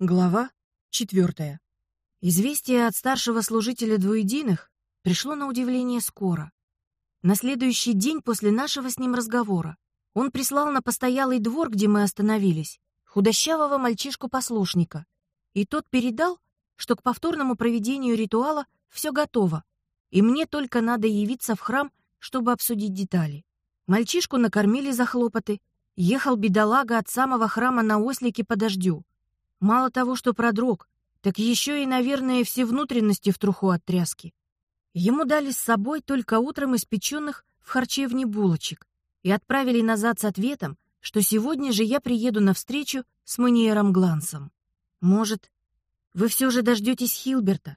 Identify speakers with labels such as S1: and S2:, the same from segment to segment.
S1: Глава четвертая. Известие от старшего служителя двуединых пришло на удивление скоро. На следующий день после нашего с ним разговора он прислал на постоялый двор, где мы остановились, худощавого мальчишку-послушника, и тот передал, что к повторному проведению ритуала все готово, и мне только надо явиться в храм, чтобы обсудить детали. Мальчишку накормили за хлопоты, ехал бедолага от самого храма на ослике по дождю, Мало того, что продрог, так еще и, наверное, все внутренности в труху от тряски. Ему дали с собой только утром испеченных в харчевне булочек и отправили назад с ответом, что сегодня же я приеду на встречу с Маниером Глансом. Может, вы все же дождетесь Хилберта?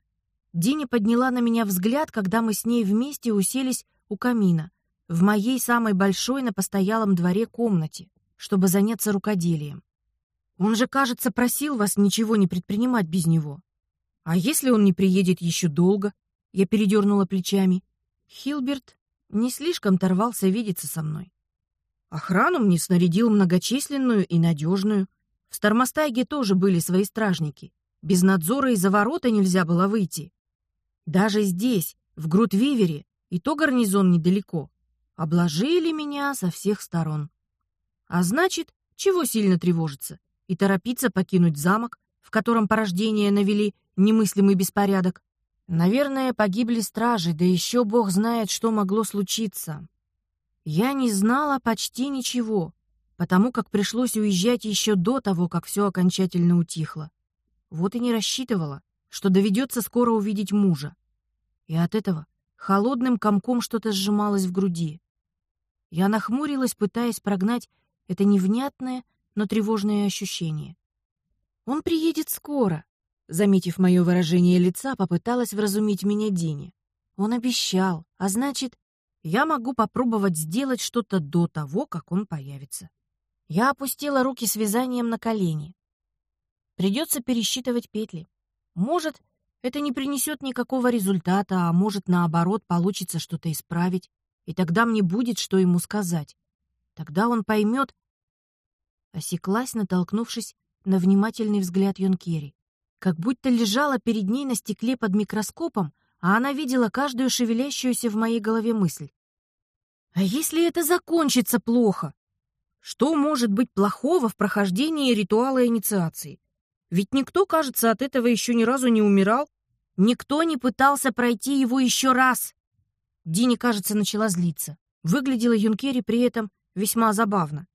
S1: Дини подняла на меня взгляд, когда мы с ней вместе уселись у камина, в моей самой большой на постоялом дворе комнате, чтобы заняться рукоделием. Он же, кажется, просил вас ничего не предпринимать без него. А если он не приедет еще долго? Я передернула плечами. Хилберт не слишком торвался видеться со мной. Охрану мне снарядил многочисленную и надежную. В Стармостайге тоже были свои стражники. Без надзора из-за ворота нельзя было выйти. Даже здесь, в Грутвивере, и то гарнизон недалеко. Обложили меня со всех сторон. А значит, чего сильно тревожиться? И торопиться покинуть замок, в котором порождение навели немыслимый беспорядок. Наверное, погибли стражи, да еще бог знает, что могло случиться. Я не знала почти ничего, потому как пришлось уезжать еще до того, как все окончательно утихло. Вот и не рассчитывала, что доведется скоро увидеть мужа. И от этого холодным комком что-то сжималось в груди. Я нахмурилась, пытаясь прогнать это невнятное, но тревожное ощущение. «Он приедет скоро», — заметив мое выражение лица, попыталась вразумить меня Дине. «Он обещал, а значит, я могу попробовать сделать что-то до того, как он появится». Я опустила руки с вязанием на колени. Придется пересчитывать петли. Может, это не принесет никакого результата, а может, наоборот, получится что-то исправить, и тогда мне будет, что ему сказать. Тогда он поймет, Осеклась, натолкнувшись на внимательный взгляд Юнкери. Как будто лежала перед ней на стекле под микроскопом, а она видела каждую шевелящуюся в моей голове мысль. А если это закончится плохо? Что может быть плохого в прохождении ритуала инициации? Ведь никто, кажется, от этого еще ни разу не умирал. Никто не пытался пройти его еще раз. Дини, кажется, начала злиться. Выглядела Юнкери при этом весьма забавно.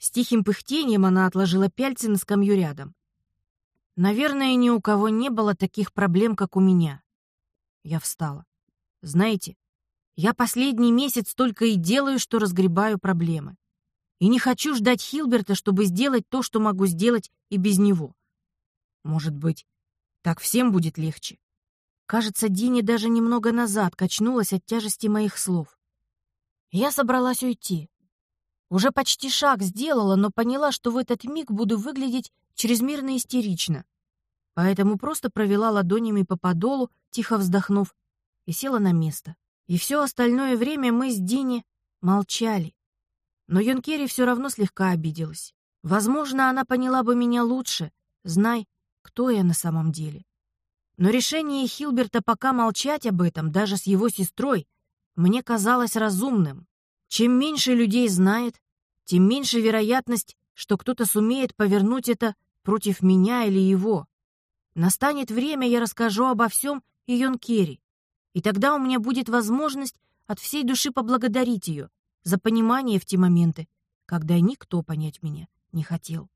S1: С тихим пыхтением она отложила пяльцы на скамью рядом. Наверное, ни у кого не было таких проблем, как у меня. Я встала. Знаете, я последний месяц только и делаю, что разгребаю проблемы. И не хочу ждать Хилберта, чтобы сделать то, что могу сделать и без него. Может быть, так всем будет легче. Кажется, Дини даже немного назад качнулась от тяжести моих слов. Я собралась уйти, уже почти шаг сделала, но поняла, что в этот миг буду выглядеть чрезмерно истерично. Поэтому просто провела ладонями по подолу, тихо вздохнув, и села на место. И все остальное время мы с Дини молчали. Но Юнкери все равно слегка обиделась. Возможно, она поняла бы меня лучше, знай, кто я на самом деле. Но решение Хилберта пока молчать об этом, даже с его сестрой, мне казалось разумным. Чем меньше людей знает, тем меньше вероятность, что кто-то сумеет повернуть это против меня или его. Настанет время, я расскажу обо всем и Йонкери, и тогда у меня будет возможность от всей души поблагодарить ее за понимание в те моменты, когда никто понять меня не хотел.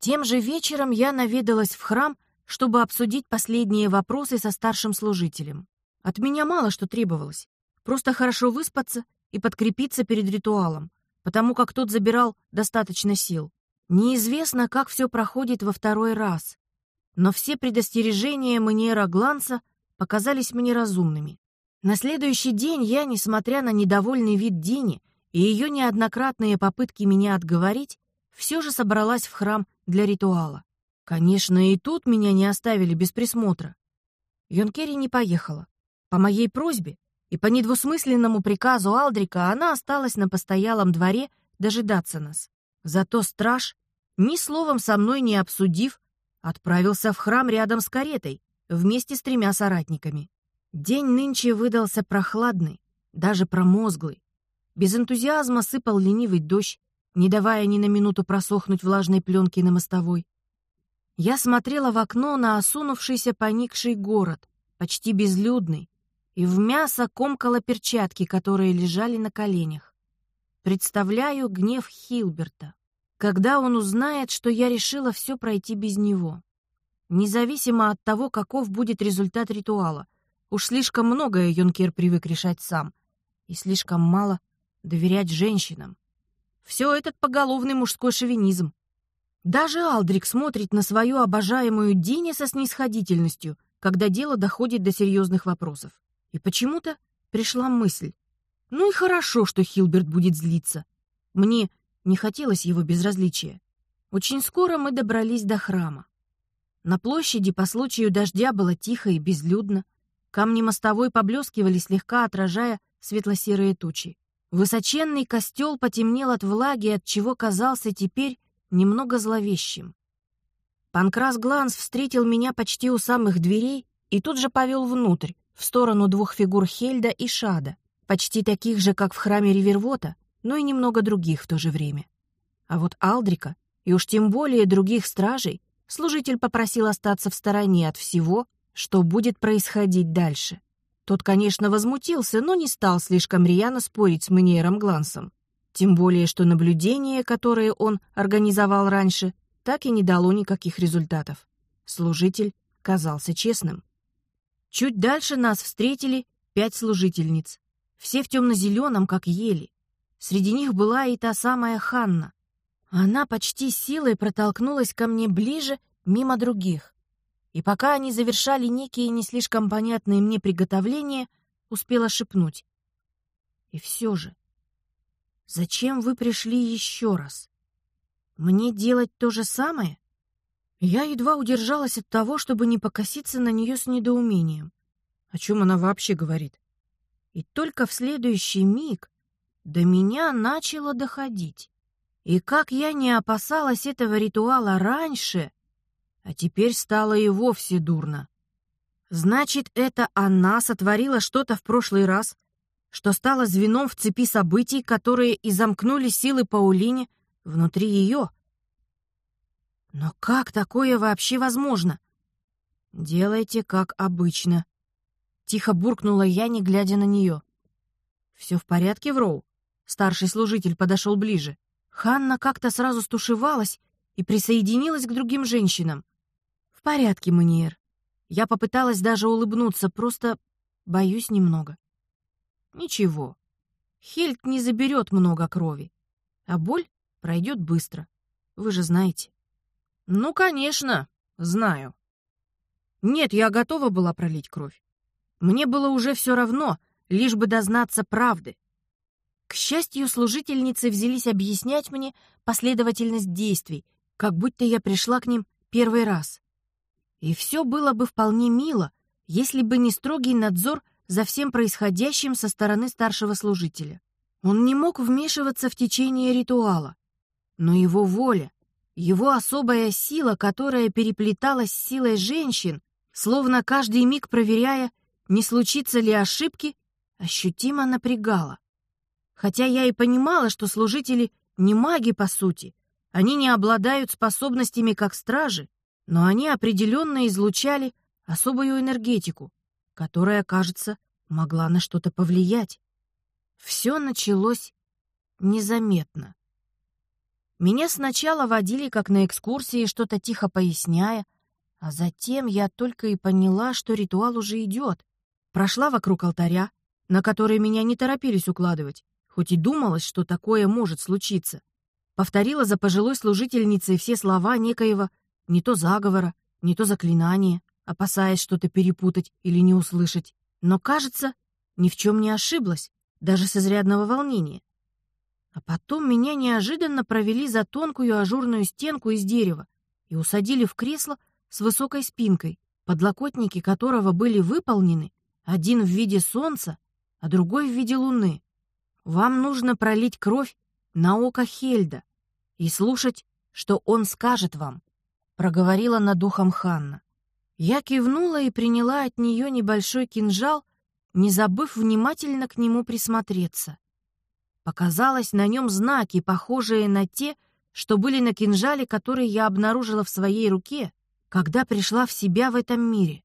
S1: Тем же вечером я наведалась в храм, чтобы обсудить последние вопросы со старшим служителем. От меня мало что требовалось. Просто хорошо выспаться и подкрепиться перед ритуалом, потому как тот забирал достаточно сил. Неизвестно, как все проходит во второй раз, но все предостережения Маниера Гланса показались мне разумными. На следующий день я, несмотря на недовольный вид Дини и ее неоднократные попытки меня отговорить, все же собралась в храм для ритуала. Конечно, и тут меня не оставили без присмотра. Йонкери не поехала. По моей просьбе и по недвусмысленному приказу Алдрика она осталась на постоялом дворе дожидаться нас. Зато страж, ни словом со мной не обсудив, отправился в храм рядом с каретой, вместе с тремя соратниками. День нынче выдался прохладный, даже промозглый. Без энтузиазма сыпал ленивый дождь, не давая ни на минуту просохнуть влажной пленки на мостовой. Я смотрела в окно на осунувшийся поникший город, почти безлюдный, и в мясо комкала перчатки, которые лежали на коленях. Представляю гнев Хилберта, когда он узнает, что я решила все пройти без него. Независимо от того, каков будет результат ритуала. Уж слишком многое Юнкер привык решать сам. И слишком мало доверять женщинам. Все этот поголовный мужской шовинизм. Даже Алдрик смотрит на свою обожаемую Дини со снисходительностью, когда дело доходит до серьезных вопросов. И почему-то пришла мысль. Ну и хорошо, что Хилберт будет злиться. Мне не хотелось его безразличия. Очень скоро мы добрались до храма. На площади по случаю дождя было тихо и безлюдно. Камни мостовой поблескивали, слегка отражая светло-серые тучи. Высоченный костел потемнел от влаги, от чего казался теперь немного зловещим. Панкрас Гланс встретил меня почти у самых дверей и тут же повел внутрь, в сторону двух фигур Хельда и Шада, почти таких же, как в храме Ривервота, но и немного других в то же время. А вот Алдрика, и уж тем более других стражей, служитель попросил остаться в стороне от всего, что будет происходить дальше. Тот, конечно, возмутился, но не стал слишком рьяно спорить с Маниером Глансом. Тем более, что наблюдение, которое он организовал раньше, так и не дало никаких результатов. Служитель казался честным. Чуть дальше нас встретили пять служительниц. Все в темно-зеленом, как ели. Среди них была и та самая Ханна. Она почти силой протолкнулась ко мне ближе, мимо других. И пока они завершали некие не слишком понятные мне приготовления, успела шепнуть. И все же, зачем вы пришли еще раз? Мне делать то же самое? Я едва удержалась от того, чтобы не покоситься на нее с недоумением. О чем она вообще говорит? И только в следующий миг до меня начало доходить. И как я не опасалась этого ритуала раньше, а теперь стало и вовсе дурно. Значит, это она сотворила что-то в прошлый раз, что стало звеном в цепи событий, которые и замкнули силы Паулине внутри ее. Но как такое вообще возможно? Делайте как обычно. Тихо буркнула я, не глядя на нее. Все в порядке, Вроу? Старший служитель подошел ближе. Ханна как-то сразу стушевалась и присоединилась к другим женщинам. «В порядке, Маниер. Я попыталась даже улыбнуться, просто боюсь немного». «Ничего. Хельт не заберет много крови, а боль пройдет быстро. Вы же знаете». «Ну, конечно, знаю». Нет, я готова была пролить кровь. Мне было уже все равно, лишь бы дознаться правды. К счастью, служительницы взялись объяснять мне последовательность действий, как будто я пришла к ним первый раз. И все было бы вполне мило, если бы не строгий надзор за всем происходящим со стороны старшего служителя. Он не мог вмешиваться в течение ритуала, но его воля, его особая сила, которая переплеталась с силой женщин, словно каждый миг проверяя, не случится ли ошибки, ощутимо напрягала. Хотя я и понимала, что служители не маги по сути, они не обладают способностями как стражи, но они определенно излучали особую энергетику, которая, кажется, могла на что-то повлиять. Все началось незаметно. Меня сначала водили как на экскурсии, что-то тихо поясняя, а затем я только и поняла, что ритуал уже идет. Прошла вокруг алтаря, на который меня не торопились укладывать, хоть и думалось, что такое может случиться. Повторила за пожилой служительницей все слова некоего не то заговора, не то заклинания, опасаясь что-то перепутать или не услышать. Но, кажется, ни в чем не ошиблась, даже с изрядного волнения. А потом меня неожиданно провели за тонкую ажурную стенку из дерева и усадили в кресло с высокой спинкой, подлокотники которого были выполнены, один в виде солнца, а другой в виде луны. Вам нужно пролить кровь на око Хельда и слушать, что он скажет вам. проговорила над духом Ханна. Я кивнула и приняла от нее небольшой кинжал, не забыв внимательно к нему присмотреться. Показалось на нем знаки, похожие на те, что были на кинжале, который я обнаружила в своей руке, когда пришла в себя в этом мире.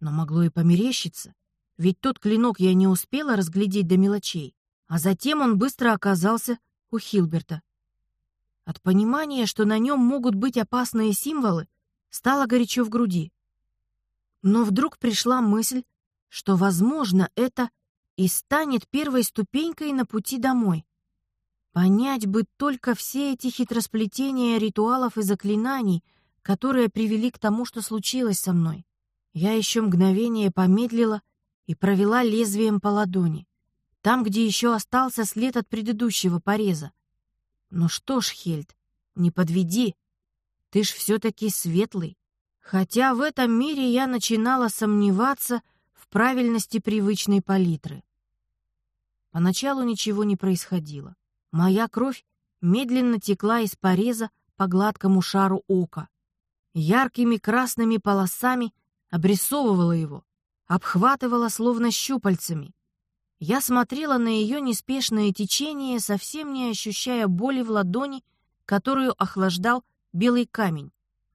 S1: Но могло и померещиться, ведь тот клинок я не успела разглядеть до мелочей, а затем он быстро оказался у Хилберта. От понимания, что на нем могут быть опасные символы, стало горячо в груди. Но вдруг пришла мысль, что, возможно, это и станет первой ступенькой на пути домой. Понять бы только все эти хитросплетения ритуалов и заклинаний, которые привели к тому, что случилось со мной. Я еще мгновение помедлила и провела лезвием по ладони, там, где еще остался след от предыдущего пореза. Ну что ж, Хельд, не подведи. Ты ж все-таки светлый. Хотя в этом мире я начинала сомневаться в правильности привычной палитры. Поначалу ничего не происходило. Моя кровь медленно текла из пореза по гладкому шару ока. Яркими красными полосами обрисовывала его, обхватывала словно щупальцами. Я смотрела на ее неспешное течение, совсем не ощущая боли в ладони, которую охлаждал белый камень.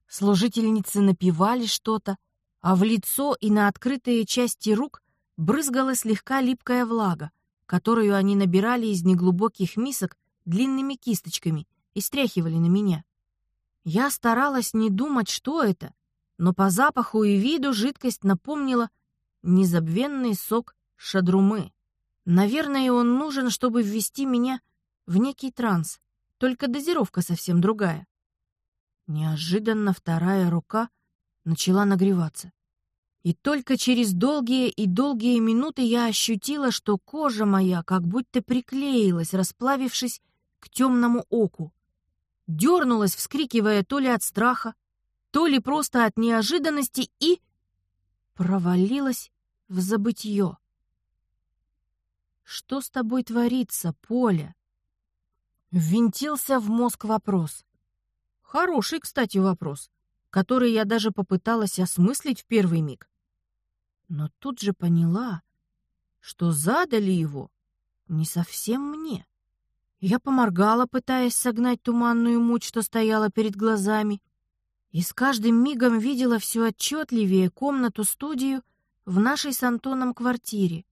S1: Служительницы напевали что-то, а в лицо и на открытые части рук брызгала слегка липкая влага, которую они набирали из неглубоких мисок длинными кисточками и стряхивали на меня. Я старалась не думать, что это, но по запаху и виду жидкость напомнила незабвенный сок шадрумы. Наверное, он нужен, чтобы ввести меня в некий транс, только дозировка совсем другая. Неожиданно вторая рука начала нагреваться. И только через долгие и долгие минуты я ощутила, что кожа моя как будто приклеилась, расплавившись к темному оку. Дернулась, вскрикивая то ли от страха, то ли просто от неожиданности и провалилась в забытье. Что с тобой творится, Поля? Ввинтился в мозг вопрос. Хороший, кстати, вопрос, который я даже попыталась осмыслить в первый миг. Но тут же поняла, что задали его не совсем мне. Я поморгала, пытаясь согнать туманную муть, что стояла перед глазами, и с каждым мигом видела все отчетливее комнату-студию в нашей с Антоном квартире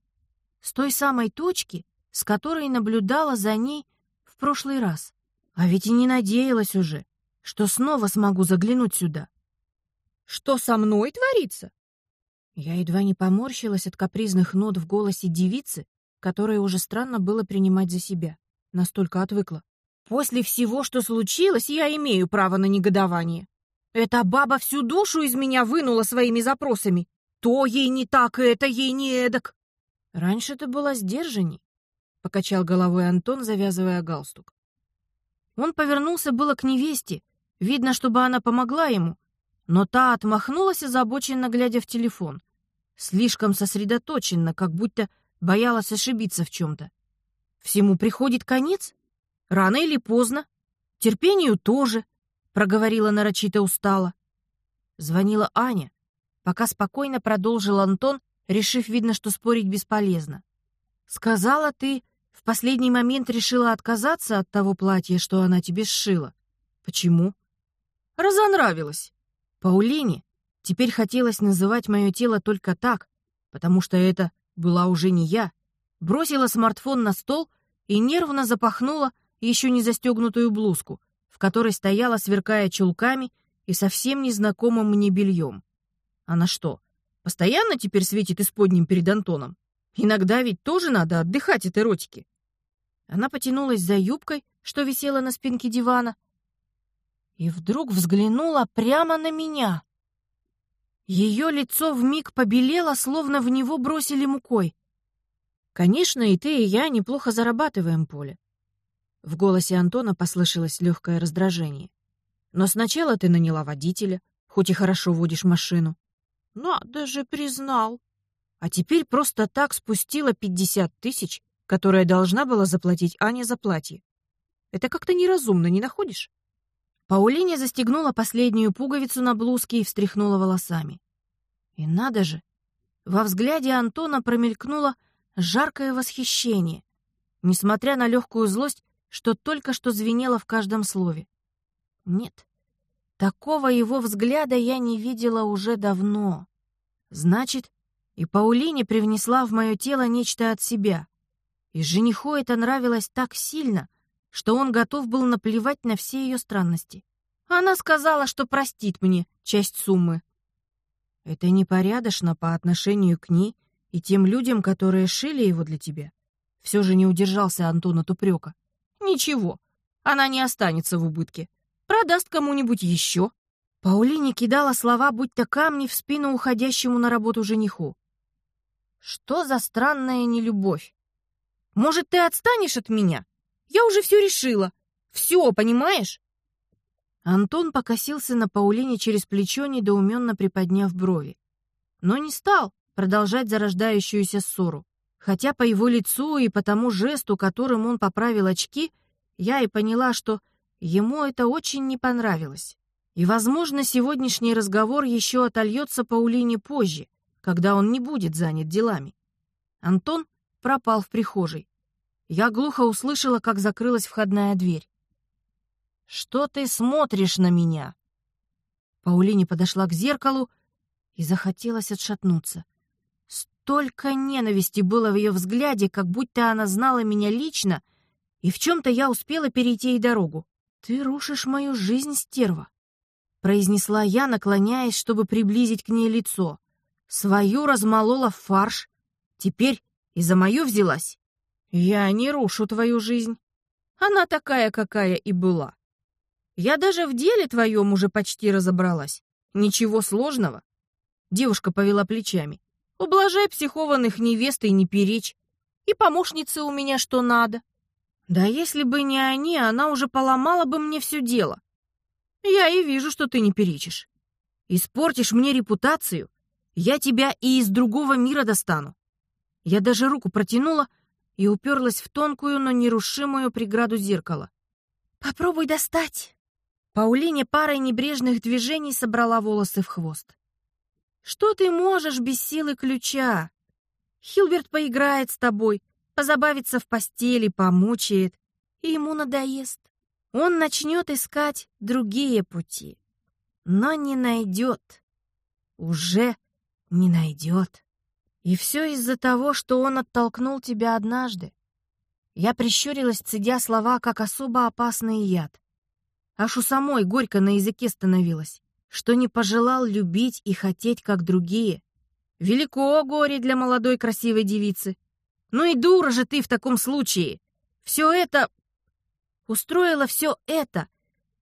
S1: с той самой точки, с которой наблюдала за ней в прошлый раз. А ведь и не надеялась уже, что снова смогу заглянуть сюда. Что со мной творится? Я едва не поморщилась от капризных нот в голосе девицы, которая уже странно было принимать за себя. Настолько отвыкла. После всего, что случилось, я имею право на негодование. Эта баба всю душу из меня вынула своими запросами. То ей не так, это ей не эдак. Раньше ты была сдержанней, покачал головой Антон, завязывая галстук. Он повернулся было к невесте, видно, чтобы она помогла ему, но та отмахнулась озабоченно глядя в телефон, слишком сосредоточенно, как будто боялась ошибиться в чем то Всему приходит конец, рано или поздно, терпению тоже, проговорила нарочито устало. Звонила Аня, пока спокойно продолжил Антон, решив, видно, что спорить бесполезно. «Сказала ты, в последний момент решила отказаться от того платья, что она тебе сшила. Почему?» «Разонравилась». Паулине теперь хотелось называть мое тело только так, потому что это была уже не я. Бросила смартфон на стол и нервно запахнула еще не застегнутую блузку, в которой стояла, сверкая чулками и совсем незнакомым мне бельем. Она что, Постоянно теперь светит исподним перед Антоном. Иногда ведь тоже надо отдыхать от эротики. Она потянулась за юбкой, что висела на спинке дивана, и вдруг взглянула прямо на меня. Ее лицо вмиг побелело, словно в него бросили мукой. Конечно, и ты, и я неплохо зарабатываем, Поле. В голосе Антона послышалось легкое раздражение. Но сначала ты наняла водителя, хоть и хорошо водишь машину. Надо же, признал. А теперь просто так спустила пятьдесят тысяч, которые должна была заплатить Аня за платье. Это как-то неразумно, не находишь? Паулине застегнула последнюю пуговицу на блузке и встряхнула волосами. И надо же, во взгляде Антона промелькнуло жаркое восхищение, несмотря на легкую злость, что только что звенело в каждом слове. Нет, такого его взгляда я не видела уже давно. Значит, и Паулине привнесла в мое тело нечто от себя. И жениху это нравилось так сильно, что он готов был наплевать на все ее странности. Она сказала, что простит мне часть суммы. Это непорядочно по отношению к ней и тем людям, которые шили его для тебя. Все же не удержался Антон от упрека. Ничего, она не останется в убытке. Продаст кому-нибудь еще. Паулине кидала слова, будто камни в спину уходящему на работу жениху. Что за странная нелюбовь? Может, ты отстанешь от меня? Я уже все решила. Все, понимаешь? Антон покосился на Паулине через плечо, недоуменно приподняв брови. Но не стал продолжать зарождающуюся ссору. Хотя по его лицу и по тому жесту, которым он поправил очки, я и поняла, что ему это очень не понравилось. И, возможно, сегодняшний разговор еще отольется Паулине позже, когда он не будет занят делами. Антон пропал в прихожей. Я глухо услышала, как закрылась входная дверь. «Что ты смотришь на меня?» Паулине подошла к зеркалу и захотелось отшатнуться. Столько ненависти было в ее взгляде, как будто она знала меня лично, и в чем-то я успела перейти ей дорогу. «Ты рушишь мою жизнь, стерва», — произнесла я, наклоняясь, чтобы приблизить к ней лицо. Свою размолола в фарш. Теперь и за мою взялась. Я не рушу твою жизнь. Она такая, какая и была. Я даже в деле твоем уже почти разобралась. Ничего сложного. Девушка повела плечами. Ублажай психованных невест и не перечь. И помощницы у меня что надо. Да если бы не они, она уже поломала бы мне все дело. Я и вижу, что ты не перечишь. Испортишь мне репутацию, я тебя и из другого мира достану. Я даже руку протянула и уперлась в тонкую, но нерушимую преграду зеркала. «Попробуй достать!» Паулине парой небрежных движений собрала волосы в хвост. «Что ты можешь без силы ключа? Хилберт поиграет с тобой, позабавится в постели, помучает, и ему надоест. Он начнет искать другие пути, но не найдет. Уже не найдет. И все из-за того, что он оттолкнул тебя однажды. Я прищурилась, цедя слова, как особо опасный яд. Аж у самой горько на языке становилось, что не пожелал любить и хотеть, как другие. Велико горе для молодой красивой девицы. Ну и дура же ты в таком случае. Все это... Устроила все это,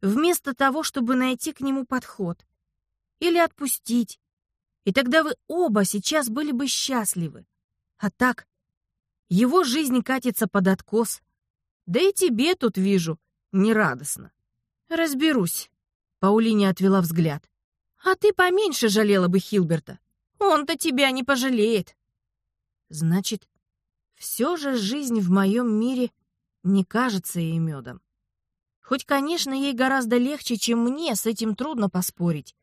S1: вместо того, чтобы найти к нему подход. Или отпустить, и тогда вы оба сейчас были бы счастливы. А так, его жизнь катится под откос. Да и тебе тут вижу нерадостно. Разберусь. Паулине отвела взгляд. А ты поменьше жалела бы Хилберта. Он-то тебя не пожалеет. Значит, все же жизнь в моем мире не кажется ей медом. Хоть, конечно, ей гораздо легче, чем мне, с этим трудно поспорить.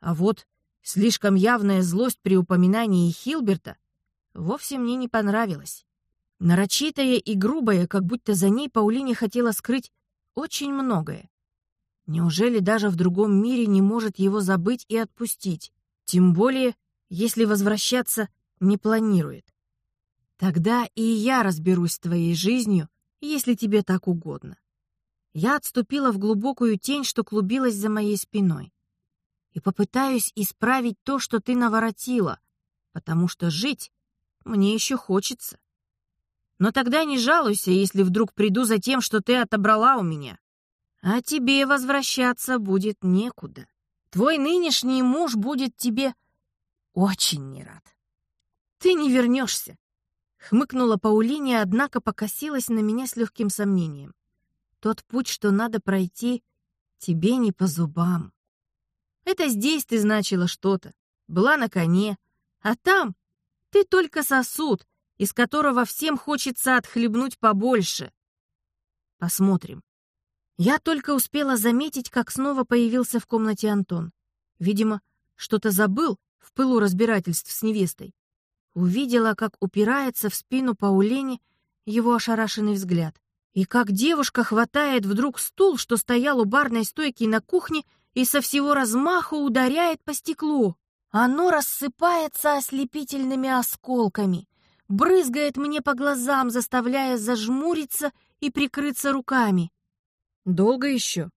S1: А вот Слишком явная злость при упоминании Хилберта вовсе мне не понравилась. Нарочитая и грубая, как будто за ней Паулине хотела скрыть очень многое. Неужели даже в другом мире не может его забыть и отпустить? Тем более, если возвращаться не планирует. Тогда и я разберусь с твоей жизнью, если тебе так угодно. Я отступила в глубокую тень, что клубилась за моей спиной и попытаюсь исправить то, что ты наворотила, потому что жить мне еще хочется. Но тогда не жалуйся, если вдруг приду за тем, что ты отобрала у меня. А тебе возвращаться будет некуда. Твой нынешний муж будет тебе очень не рад. Ты не вернешься. Хмыкнула Паулине, однако покосилась на меня с легким сомнением. Тот путь, что надо пройти, тебе не по зубам. Это здесь ты значила что-то, была на коне, а там ты только сосуд, из которого всем хочется отхлебнуть побольше. Посмотрим. Я только успела заметить, как снова появился в комнате Антон. Видимо, что-то забыл в пылу разбирательств с невестой. Увидела, как упирается в спину Паулене его ошарашенный взгляд. И как девушка хватает вдруг стул, что стоял у барной стойки на кухне, и со всего размаху ударяет по стеклу. Оно рассыпается ослепительными осколками, брызгает мне по глазам, заставляя зажмуриться и прикрыться руками. «Долго еще?»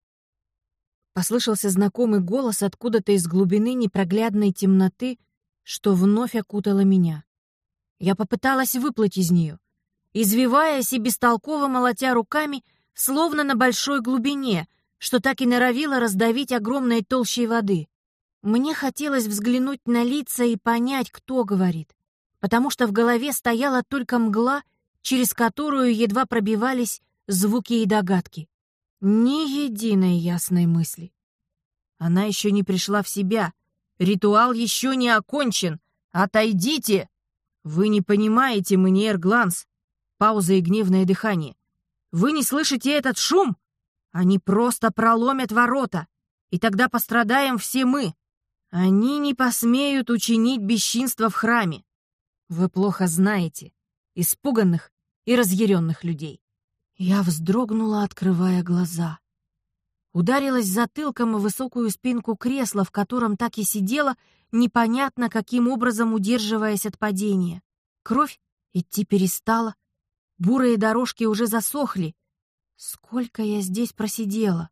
S1: Послышался знакомый голос откуда-то из глубины непроглядной темноты, что вновь окутала меня. Я попыталась выплыть из нее, извиваясь и бестолково молотя руками, словно на большой глубине, что так и норовило раздавить огромной толщей воды. Мне хотелось взглянуть на лица и понять, кто говорит, потому что в голове стояла только мгла, через которую едва пробивались звуки и догадки. Ни единой ясной мысли. Она еще не пришла в себя. Ритуал еще не окончен. Отойдите! Вы не понимаете, Маниер Гланс. Пауза и гневное дыхание. Вы не слышите этот шум? Они просто проломят ворота, и тогда пострадаем все мы. Они не посмеют учинить бесчинство в храме. Вы плохо знаете испуганных и разъяренных людей. Я вздрогнула, открывая глаза. Ударилась затылком в высокую спинку кресла, в котором так и сидела, непонятно каким образом удерживаясь от падения. Кровь идти перестала. Бурые дорожки уже засохли. Сколько я здесь просидела.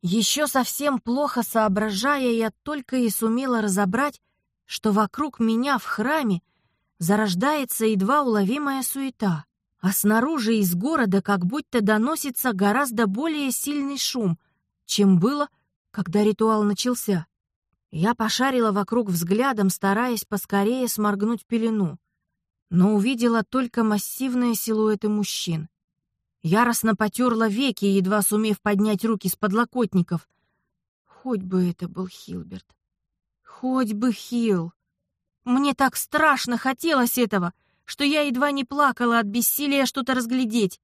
S1: Еще совсем плохо соображая, я только и сумела разобрать, что вокруг меня в храме зарождается едва уловимая суета а снаружи из города как будто доносится гораздо более сильный шум, чем было, когда ритуал начался. Я пошарила вокруг взглядом, стараясь поскорее сморгнуть пелену, но увидела только массивные силуэты мужчин. Яростно потерла веки, едва сумев поднять руки с подлокотников. Хоть бы это был Хилберт. Хоть бы Хил. Мне так страшно хотелось этого — что я едва не плакала от бессилия что-то разглядеть.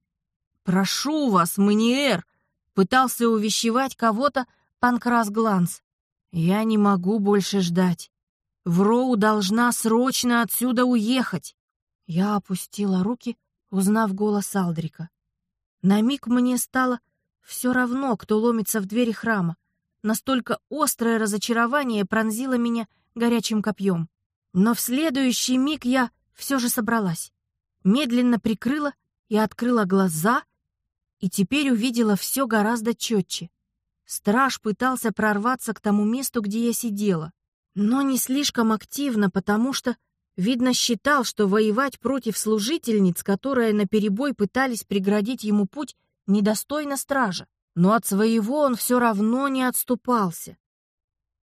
S1: «Прошу вас, Маниэр!» — пытался увещевать кого-то Панкрас Гланс. «Я не могу больше ждать. Вроу должна срочно отсюда уехать!» Я опустила руки, узнав голос Алдрика. На миг мне стало все равно, кто ломится в двери храма. Настолько острое разочарование пронзило меня горячим копьем. Но в следующий миг я все же собралась. Медленно прикрыла и открыла глаза, и теперь увидела все гораздо четче. Страж пытался прорваться к тому месту, где я сидела, но не слишком активно, потому что, видно, считал, что воевать против служительниц, которые наперебой пытались преградить ему путь, недостойно стража. Но от своего он все равно не отступался.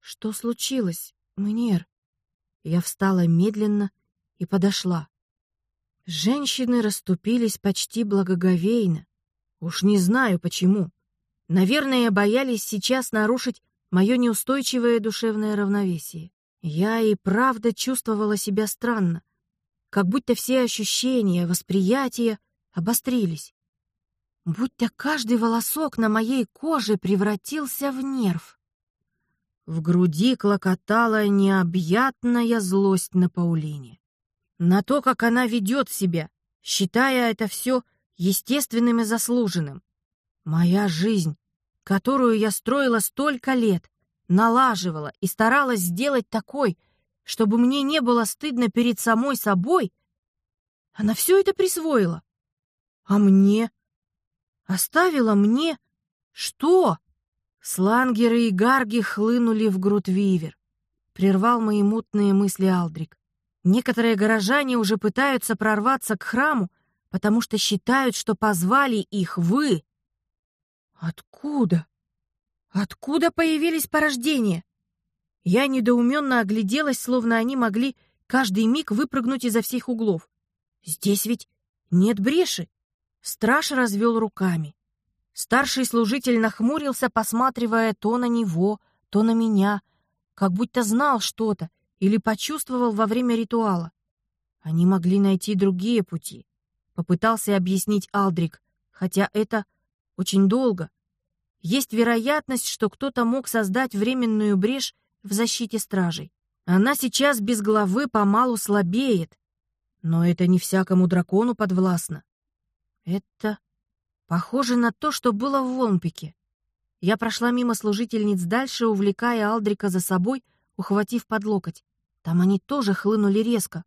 S1: Что случилось, Мнер? Я встала медленно и подошла. Женщины расступились почти благоговейно. Уж не знаю почему. Наверное, боялись сейчас нарушить мое неустойчивое душевное равновесие. Я и правда чувствовала себя странно, как будто все ощущения, восприятия обострились. Будто каждый волосок на моей коже превратился в нерв. В груди клокотала необъятная злость на Паулине на то, как она ведет себя, считая это все естественным и заслуженным. Моя жизнь, которую я строила столько лет, налаживала и старалась сделать такой, чтобы мне не было стыдно перед самой собой, она все это присвоила. А мне? Оставила мне? Что? Слангеры и гарги хлынули в грудь Вивер. Прервал мои мутные мысли Алдрик. Некоторые горожане уже пытаются прорваться к храму, потому что считают, что позвали их вы. Откуда? Откуда появились порождения? Я недоуменно огляделась, словно они могли каждый миг выпрыгнуть изо всех углов. Здесь ведь нет бреши. Страж развел руками. Старший служитель нахмурился, посматривая то на него, то на меня, как будто знал что-то или почувствовал во время ритуала. Они могли найти другие пути. Попытался объяснить Алдрик, хотя это очень долго. Есть вероятность, что кто-то мог создать временную брешь в защите стражей. Она сейчас без головы помалу слабеет, но это не всякому дракону подвластно. Это похоже на то, что было в Волмпике. Я прошла мимо служительниц дальше, увлекая Алдрика за собой, ухватив под локоть. Там они тоже хлынули резко.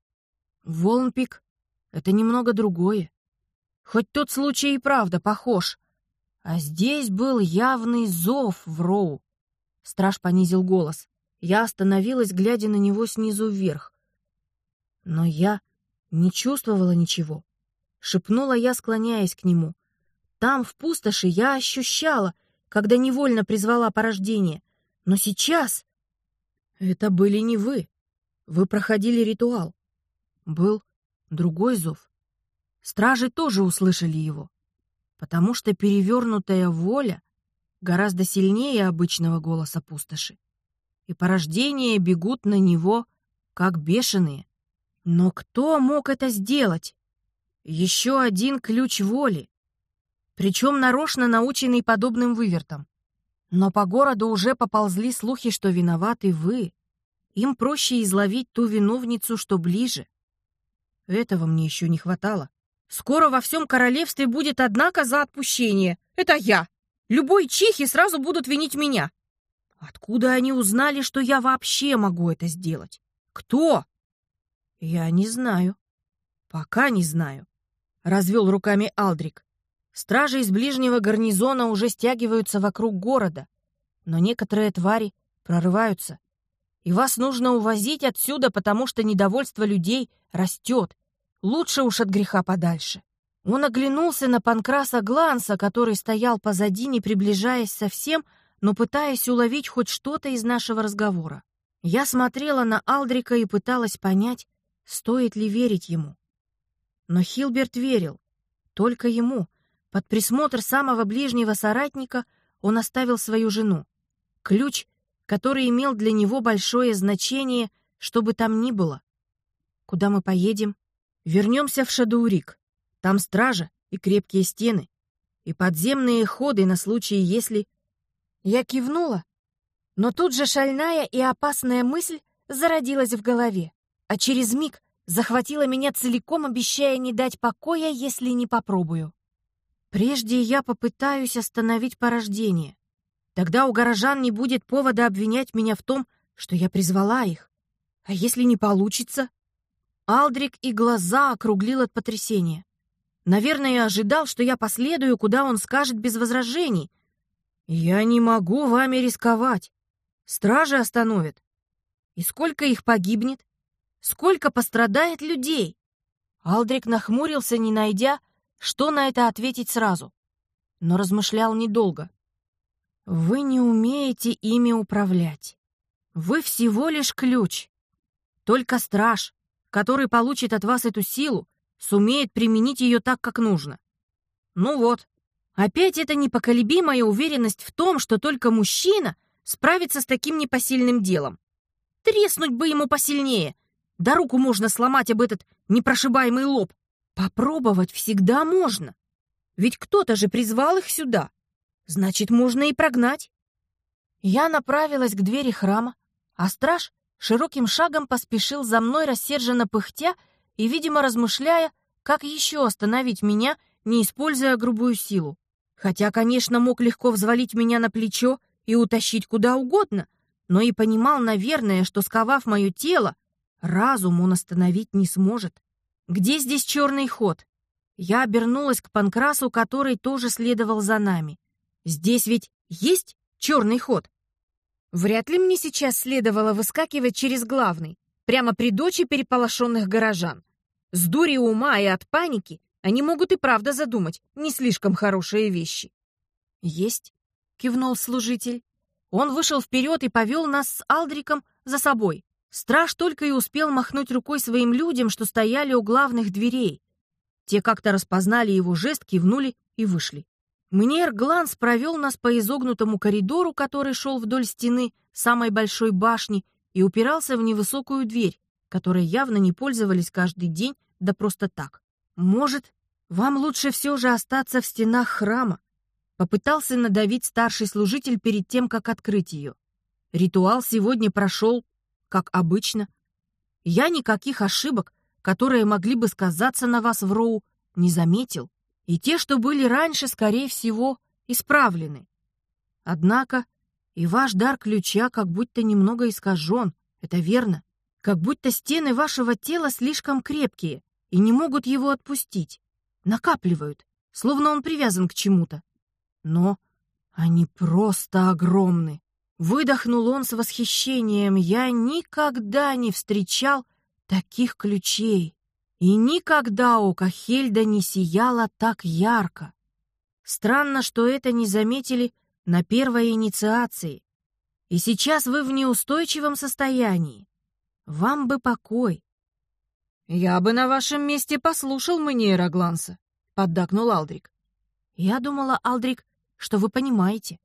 S1: Волнпик — это немного другое. Хоть тот случай и правда похож. А здесь был явный зов в Роу. Страж понизил голос. Я остановилась, глядя на него снизу вверх. Но я не чувствовала ничего. Шепнула я, склоняясь к нему. Там, в пустоши, я ощущала, когда невольно призвала порождение. Но сейчас... Это были не вы. Вы проходили ритуал. Был другой зов. Стражи тоже услышали его, потому что перевернутая воля гораздо сильнее обычного голоса пустоши, и порождения бегут на него, как бешеные. Но кто мог это сделать? Еще один ключ воли, причем нарочно наученный подобным вывертом. Но по городу уже поползли слухи, что виноваты вы. Им проще изловить ту виновницу, что ближе. Этого мне еще не хватало. Скоро во всем королевстве будет одна коза отпущения. Это я. Любой чехи сразу будут винить меня. Откуда они узнали, что я вообще могу это сделать? Кто? Я не знаю. Пока не знаю. Развел руками Алдрик. Стражи из ближнего гарнизона уже стягиваются вокруг города, но некоторые твари прорываются. И вас нужно увозить отсюда, потому что недовольство людей растет. Лучше уж от греха подальше. Он оглянулся на Панкраса Гланса, который стоял позади, не приближаясь совсем, но пытаясь уловить хоть что-то из нашего разговора. Я смотрела на Алдрика и пыталась понять, стоит ли верить ему. Но Хилберт верил. Только ему. Под присмотр самого ближнего соратника он оставил свою жену. Ключ, который имел для него большое значение, что бы там ни было. Куда мы поедем? Вернемся в Шадоурик. Там стража и крепкие стены, и подземные ходы на случай, если... Я кивнула, но тут же шальная и опасная мысль зародилась в голове, а через миг захватила меня целиком, обещая не дать покоя, если не попробую. Прежде я попытаюсь остановить порождение. Тогда у горожан не будет повода обвинять меня в том, что я призвала их. А если не получится? Алдрик и глаза округлил от потрясения. Наверное, ожидал, что я последую, куда он скажет без возражений. Я не могу вами рисковать. Стражи остановят. И сколько их погибнет? Сколько пострадает людей? Алдрик нахмурился, не найдя, что на это ответить сразу. Но размышлял недолго. Вы не умеете ими управлять. Вы всего лишь ключ. Только страж, который получит от вас эту силу, сумеет применить ее так, как нужно. Ну вот, опять эта непоколебимая уверенность в том, что только мужчина справится с таким непосильным делом. Треснуть бы ему посильнее, да руку можно сломать об этот непрошибаемый лоб. Попробовать всегда можно. Ведь кто-то же призвал их сюда. Значит, можно и прогнать. Я направилась к двери храма, а страж широким шагом поспешил за мной, рассерженно пыхтя и, видимо, размышляя, как еще остановить меня, не используя грубую силу. Хотя, конечно, мог легко взвалить меня на плечо и утащить куда угодно, но и понимал, наверное, что, сковав мое тело, разум он остановить не сможет. Где здесь черный ход? Я обернулась к Панкрасу, который тоже следовал за нами. Здесь ведь есть черный ход? Вряд ли мне сейчас следовало выскакивать через главный, прямо при дочи переполошенных горожан. С дури ума и от паники они могут и правда задумать не слишком хорошие вещи. «Есть», — кивнул служитель. Он вышел вперед и повел нас с Алдриком за собой. Страж только и успел махнуть рукой своим людям, что стояли у главных дверей. Те как-то распознали его жест, кивнули и вышли. Мнер Гланс провел нас по изогнутому коридору, который шел вдоль стены самой большой башни и упирался в невысокую дверь, которой явно не пользовались каждый день, да просто так. Может, вам лучше все же остаться в стенах храма? Попытался надавить старший служитель перед тем, как открыть ее. Ритуал сегодня прошел, как обычно. Я никаких ошибок, которые могли бы сказаться на вас в Роу, не заметил. И те, что были раньше, скорее всего, исправлены. Однако и ваш дар ключа как будто немного искажен, это верно. Как будто стены вашего тела слишком крепкие и не могут его отпустить. Накапливают, словно он привязан к чему-то но они просто огромны. Выдохнул он с восхищением. Я никогда не встречал таких ключей. И никогда око Хельда не сияло так ярко. Странно, что это не заметили на первой инициации. И сейчас вы в неустойчивом состоянии. Вам бы покой. Я бы на вашем месте послушал Маниера Гланса, поддакнул Алдрик. Я думала, Алдрик, что вы понимаете.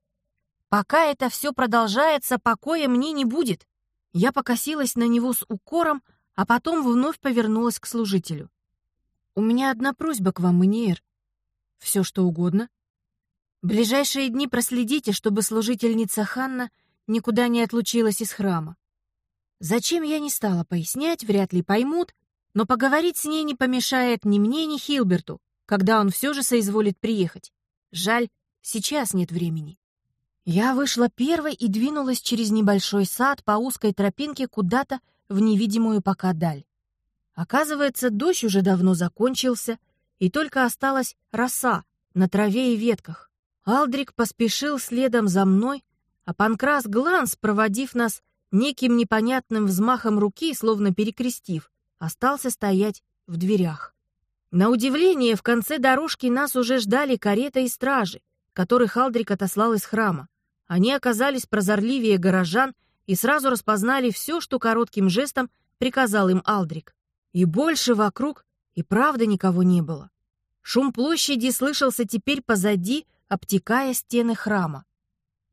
S1: Пока это все продолжается, покоя мне не будет. Я покосилась на него с укором, а потом вновь повернулась к служителю. У меня одна просьба к вам, Маниер. Все, что угодно. ближайшие дни проследите, чтобы служительница Ханна никуда не отлучилась из храма. Зачем я не стала пояснять, вряд ли поймут, но поговорить с ней не помешает ни мне, ни Хилберту, когда он все же соизволит приехать. Жаль, Сейчас нет времени. Я вышла первой и двинулась через небольшой сад по узкой тропинке куда-то в невидимую пока даль. Оказывается, дождь уже давно закончился, и только осталась роса на траве и ветках. Алдрик поспешил следом за мной, а Панкрас Гланс, проводив нас неким непонятным взмахом руки, словно перекрестив, остался стоять в дверях. На удивление, в конце дорожки нас уже ждали карета и стражи, которых Алдрик отослал из храма. Они оказались прозорливее горожан и сразу распознали все, что коротким жестом приказал им Алдрик. И больше вокруг и правда никого не было. Шум площади слышался теперь позади, обтекая стены храма.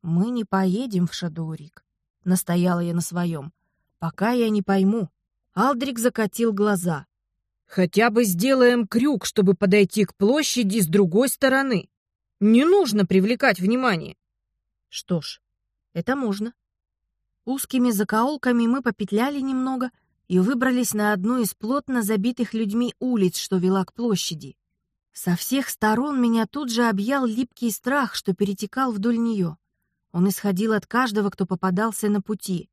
S1: «Мы не поедем в Шадурик», — настояла я на своем. «Пока я не пойму». Алдрик закатил глаза. «Хотя бы сделаем крюк, чтобы подойти к площади с другой стороны. Не нужно привлекать внимание. Что ж, это можно. Узкими закоулками мы попетляли немного и выбрались на одну из плотно забитых людьми улиц, что вела к площади. Со всех сторон меня тут же объял липкий страх, что перетекал вдоль нее. Он исходил от каждого, кто попадался на пути.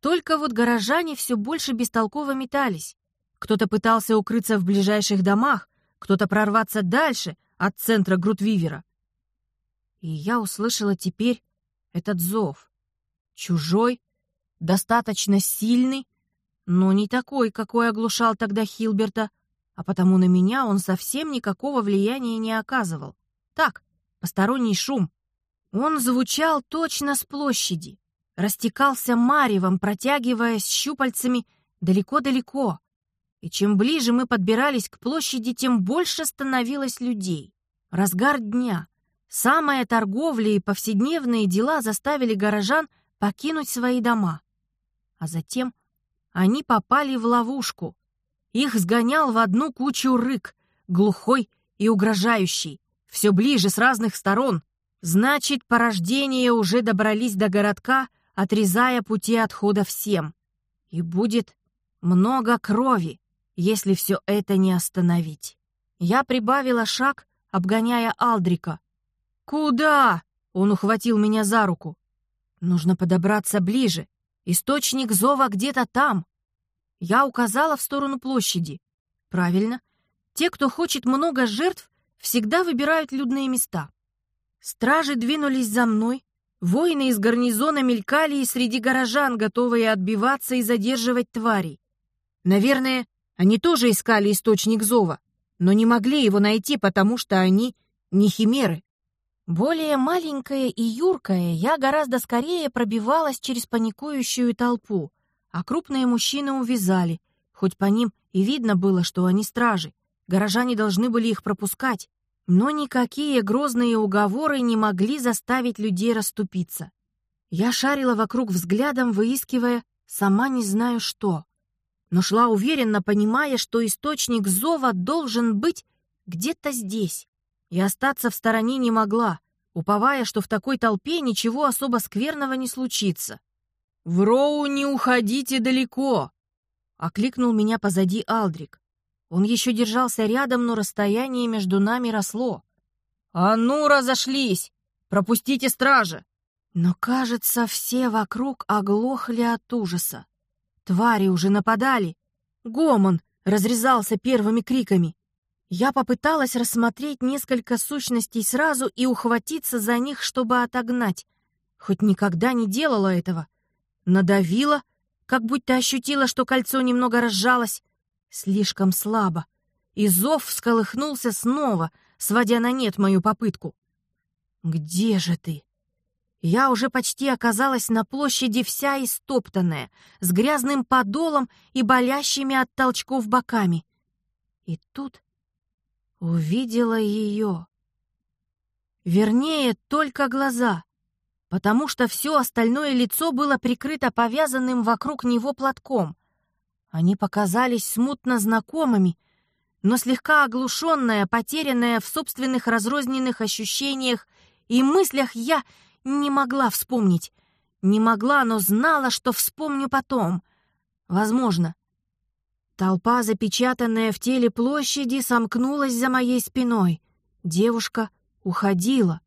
S1: Только вот горожане все больше бестолково метались. Кто-то пытался укрыться в ближайших домах, кто-то прорваться дальше от центра Грутвивера. И я услышала теперь этот зов. Чужой, достаточно сильный, но не такой, какой оглушал тогда Хилберта, а потому на меня он совсем никакого влияния не оказывал. Так, посторонний шум. Он звучал точно с площади, растекался маревом, протягиваясь щупальцами далеко-далеко. И чем ближе мы подбирались к площади, тем больше становилось людей. Разгар дня, Самая торговля и повседневные дела заставили горожан покинуть свои дома. А затем они попали в ловушку. Их сгонял в одну кучу рык, глухой и угрожающий, все ближе с разных сторон. Значит, порождения уже добрались до городка, отрезая пути отхода всем. И будет много крови, если все это не остановить. Я прибавила шаг, обгоняя Алдрика, «Куда?» — он ухватил меня за руку. «Нужно подобраться ближе. Источник зова где-то там». Я указала в сторону площади. «Правильно. Те, кто хочет много жертв, всегда выбирают людные места». Стражи двинулись за мной. Воины из гарнизона мелькали и среди горожан, готовые отбиваться и задерживать тварей. Наверное, они тоже искали источник зова, но не могли его найти, потому что они не химеры. Более маленькая и юркая, я гораздо скорее пробивалась через паникующую толпу, а крупные мужчины увязали, хоть по ним и видно было, что они стражи. Горожане должны были их пропускать, но никакие грозные уговоры не могли заставить людей расступиться. Я шарила вокруг взглядом, выискивая сама не знаю что, но шла уверенно, понимая, что источник зова должен быть где-то здесь и остаться в стороне не могла. уповая, что в такой толпе ничего особо скверного не случится. «В Роу не уходите далеко!» — окликнул меня позади Алдрик. Он еще держался рядом, но расстояние между нами росло. «А ну, разошлись! Пропустите стражи!» Но, кажется, все вокруг оглохли от ужаса. Твари уже нападали. Гомон разрезался первыми криками. Я попыталась рассмотреть несколько сущностей сразу и ухватиться за них, чтобы отогнать. Хоть никогда не делала этого. Надавила, как будто ощутила, что кольцо немного разжалось. Слишком слабо. И зов всколыхнулся снова, сводя на нет мою попытку. «Где же ты?» Я уже почти оказалась на площади вся истоптанная, с грязным подолом и болящими от толчков боками. И тут увидела ее. Вернее, только глаза, потому что все остальное лицо было прикрыто повязанным вокруг него платком. Они показались смутно знакомыми, но слегка оглушенная, потерянная в собственных разрозненных ощущениях и мыслях я не могла вспомнить. Не могла, но знала, что вспомню потом. Возможно. Толпа, запечатанная в теле площади, сомкнулась за моей спиной. Девушка уходила.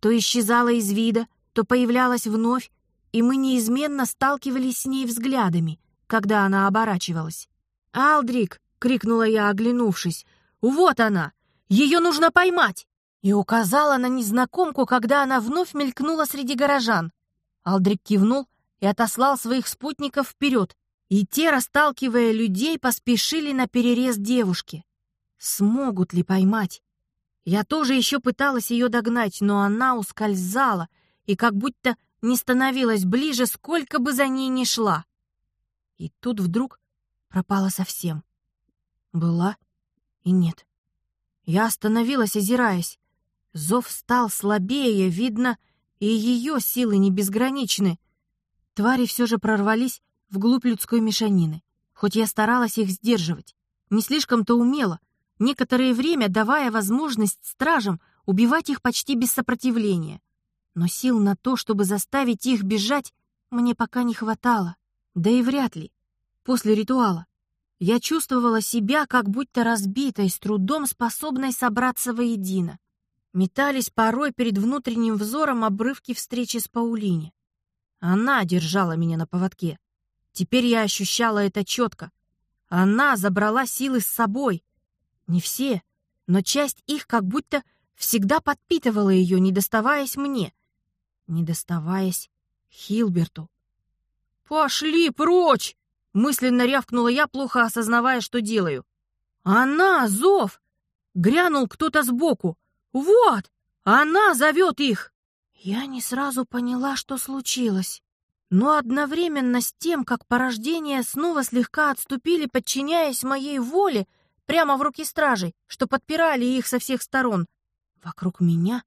S1: То исчезала из вида, то появлялась вновь, и мы неизменно сталкивались с ней взглядами, когда она оборачивалась. «Алдрик!» — крикнула я, оглянувшись. «Вот она! Ее нужно поймать!» и указала на незнакомку, когда она вновь мелькнула среди горожан. Алдрик кивнул и отослал своих спутников вперед, и те, расталкивая людей, поспешили на перерез девушки. Смогут ли поймать? Я тоже еще пыталась ее догнать, но она ускользала и как будто не становилась ближе, сколько бы за ней ни шла. И тут вдруг пропала совсем. Была и нет. Я остановилась, озираясь. Зов стал слабее, видно, и ее силы не безграничны. Твари все же прорвались вглубь людской мешанины, хоть я старалась их сдерживать. Не слишком-то умело, некоторое время давая возможность стражам убивать их почти без сопротивления. Но сил на то, чтобы заставить их бежать, мне пока не хватало. Да и вряд ли. После ритуала. Я чувствовала себя как будто разбитой, с трудом способной собраться воедино. Метались порой перед внутренним взором обрывки встречи с Паулине. Она держала меня на поводке. Теперь я ощущала это четко. Она забрала силы с собой. Не все, но часть их как будто всегда подпитывала ее, не доставаясь мне, не доставаясь Хилберту. «Пошли прочь!» — мысленно рявкнула я, плохо осознавая, что делаю. «Она! Зов!» — грянул кто-то сбоку. «Вот! Она зовет их!» Я не сразу поняла, что случилось. Но одновременно с тем, как порождения снова слегка отступили, подчиняясь моей воле, прямо в руки стражей, что подпирали их со всех сторон, вокруг меня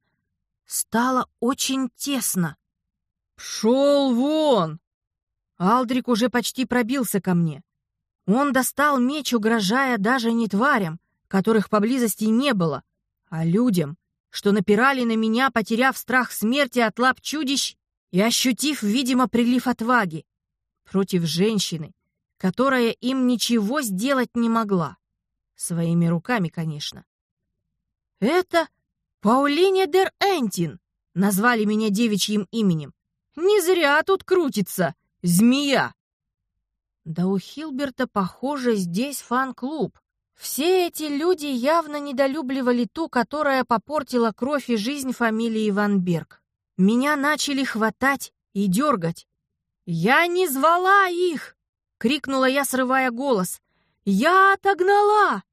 S1: стало очень тесно. «Пшел вон!» Алдрик уже почти пробился ко мне. Он достал меч, угрожая даже не тварям, которых поблизости не было, а людям, что напирали на меня, потеряв страх смерти от лап чудищ и ощутив, видимо, прилив отваги против женщины, которая им ничего сделать не могла. Своими руками, конечно. «Это Паулине дер Энтин!» назвали меня девичьим именем. «Не зря тут крутится змея!» Да у Хилберта, похоже, здесь фан-клуб. Все эти люди явно недолюбливали ту, которая попортила кровь и жизнь фамилии Ван Берг. Меня начали хватать и дергать. «Я не звала их!» — крикнула я, срывая голос. «Я отогнала!»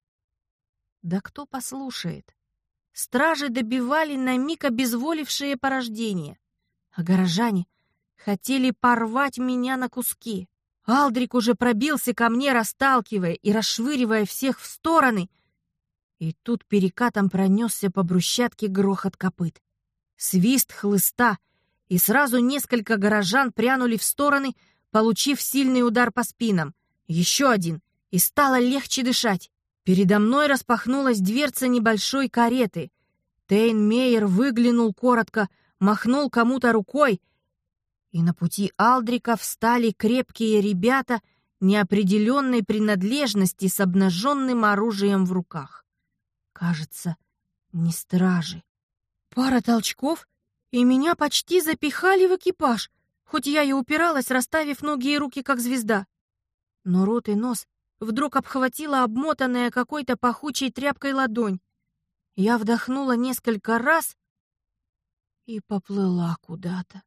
S1: Да кто послушает? Стражи добивали на миг обезволившие порождение, а горожане хотели порвать меня на куски. Алдрик уже пробился ко мне, расталкивая и расшвыривая всех в стороны. И тут перекатом пронесся по брусчатке грохот копыт. Свист хлыста, и сразу несколько горожан прянули в стороны, получив сильный удар по спинам. Еще один, и стало легче дышать. Передо мной распахнулась дверца небольшой кареты. Тейнмейер выглянул коротко, махнул кому-то рукой, и на пути Алдрика встали крепкие ребята неопределенной принадлежности с обнаженным оружием в руках. Кажется, не стражи. Пара толчков, и меня почти запихали в экипаж, хоть я и упиралась, расставив ноги и руки, как звезда. Но рот и нос вдруг обхватила обмотанная какой-то пахучей тряпкой ладонь. Я вдохнула несколько раз и поплыла куда-то.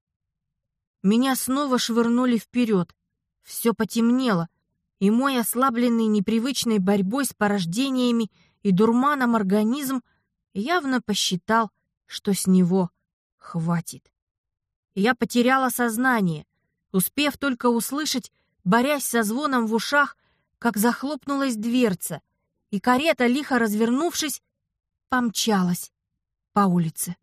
S1: Меня снова швырнули вперед. Все потемнело, и мой ослабленный непривычной борьбой с порождениями и дурманом организм явно посчитал, что с него хватит. Я потеряла сознание, успев только услышать, борясь со звоном в ушах, как захлопнулась дверца, и карета, лихо развернувшись, помчалась по улице.